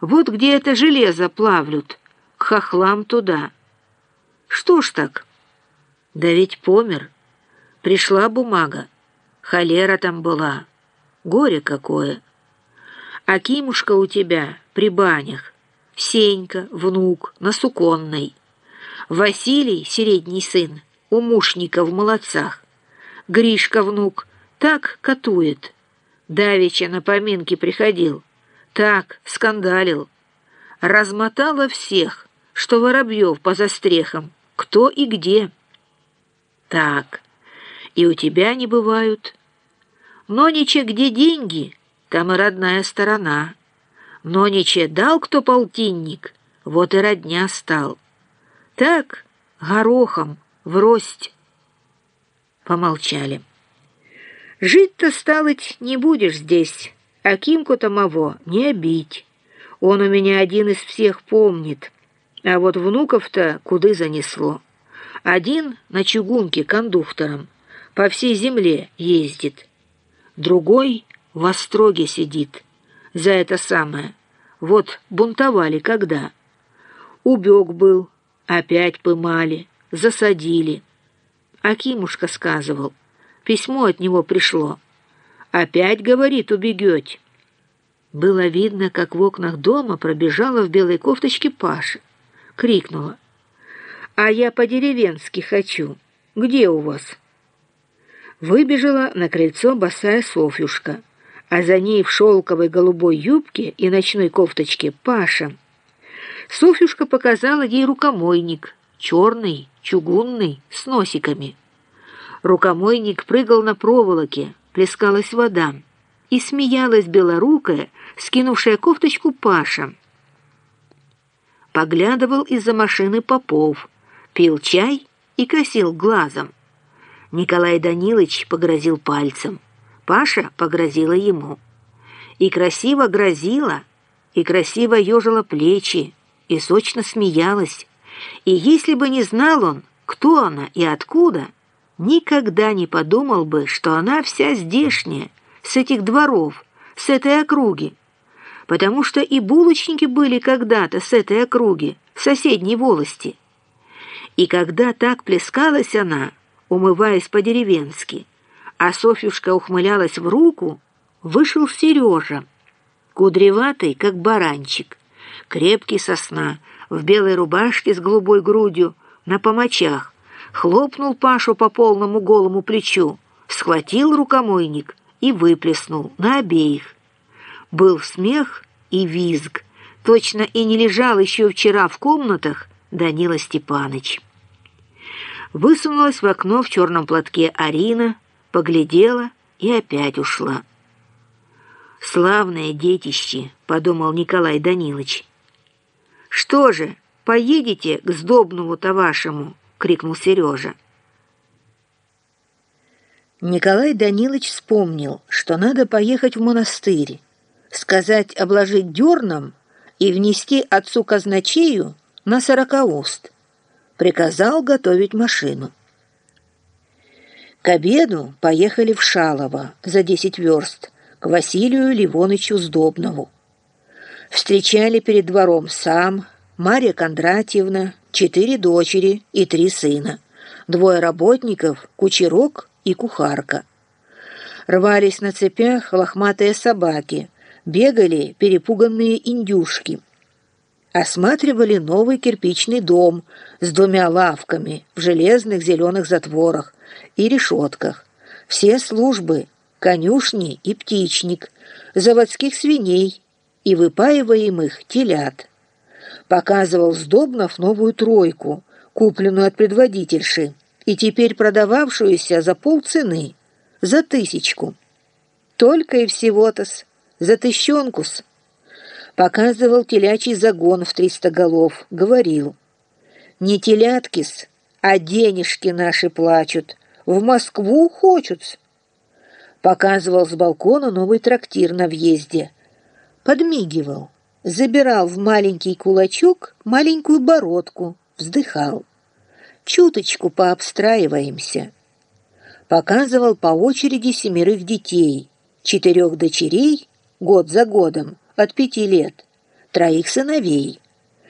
Вот где это железо плавлют, к хохлам туда. Что ж так? Да ведь помер. Пришла бумага. Холера там была. Горе какое. А Кимушка у тебя при банях. Сенька, внук, на Суконной. Василий, средний сын, у мушника в молодцах. Гришка, внук, так катует. Давеча на поминки приходил. Так скандалил. Размотала всех, что Воробьев по застрехам, кто и где. Так, и у тебя не бывают. Но ниче где деньги, там и родная сторона. Но ниче дал кто полтинник, вот и родня стал. Так, горохом, врость. Помолчали. Жить-то, сталыть, не будешь здесь, а Кимку-то моего не обить. Он у меня один из всех помнит, а вот внуков-то куды занесло. Один на чугунке кондуктором по всей земле ездит, другой в остроге сидит за это самое. Вот бунтовали когда. Убег был, опять пымали, засадили. Акимушка сказывал, письмо от него пришло. Опять, говорит, убегете. Было видно, как в окнах дома пробежала в белой кофточке Паша. Крикнула. «А я по-деревенски хочу. Где у вас?» Выбежала на крыльцо босая Софьюшка, а за ней в шелковой голубой юбке и ночной кофточке Паша. Софьюшка показала ей рукомойник, черный, чугунный, с носиками. Рукомойник прыгал на проволоке, плескалась вода, и смеялась белорукая, скинувшая кофточку Паша. Поглядывал из-за машины Попов, пил чай и косил глазом. Николай Данилович погрозил пальцем. Паша погрозила ему. И красиво грозила, и красиво ежила плечи, и сочно смеялась. И если бы не знал он, кто она и откуда, никогда не подумал бы, что она вся здешняя, с этих дворов, с этой округи. Потому что и булочники были когда-то с этой округи, соседней волости. И когда так плескалась она, умываясь по-деревенски, а Софьюшка ухмылялась в руку, вышел Сережа, кудреватый, как баранчик, крепкий сосна, в белой рубашке с голубой грудью, на помочах, хлопнул Пашу по полному голому плечу, схватил рукомойник и выплеснул на обеих. Был смех и визг, точно и не лежал еще вчера в комнатах Данила Степаныч. Высунулась в окно в черном платке Арина, поглядела и опять ушла. «Славное детище», — подумал Николай Данилович. «Что же, поедете к сдобному-то вашему?» — крикнул Сережа. Николай Данилович вспомнил, что надо поехать в монастырь, сказать обложить дерном и внести отцу казначею на сорокауст приказал готовить машину. К обеду поехали в Шалово за десять верст к Василию Ливонычу Сдобнову. Встречали перед двором сам, Марья Кондратьевна, четыре дочери и три сына, двое работников, кучерок и кухарка. Рвались на цепях лохматые собаки, бегали перепуганные индюшки – осматривали новый кирпичный дом с двумя лавками в железных зеленых затворах и решетках, все службы, конюшни и птичник, заводских свиней и выпаиваемых телят. Показывал Сдобнов новую тройку, купленную от предводительши, и теперь продававшуюся за полцены, за тысячку. Только и всего-то-с, за тыщенку-с показывал телячий загон в триста голов, говорил, «Не телятки-с, а денежки наши плачут, в Москву хочут Показывал с балкона новый трактир на въезде. Подмигивал, забирал в маленький кулачок маленькую бородку, вздыхал. Чуточку пообстраиваемся. Показывал по очереди семерых детей, четырех дочерей, год за годом, от пяти лет, троих сыновей.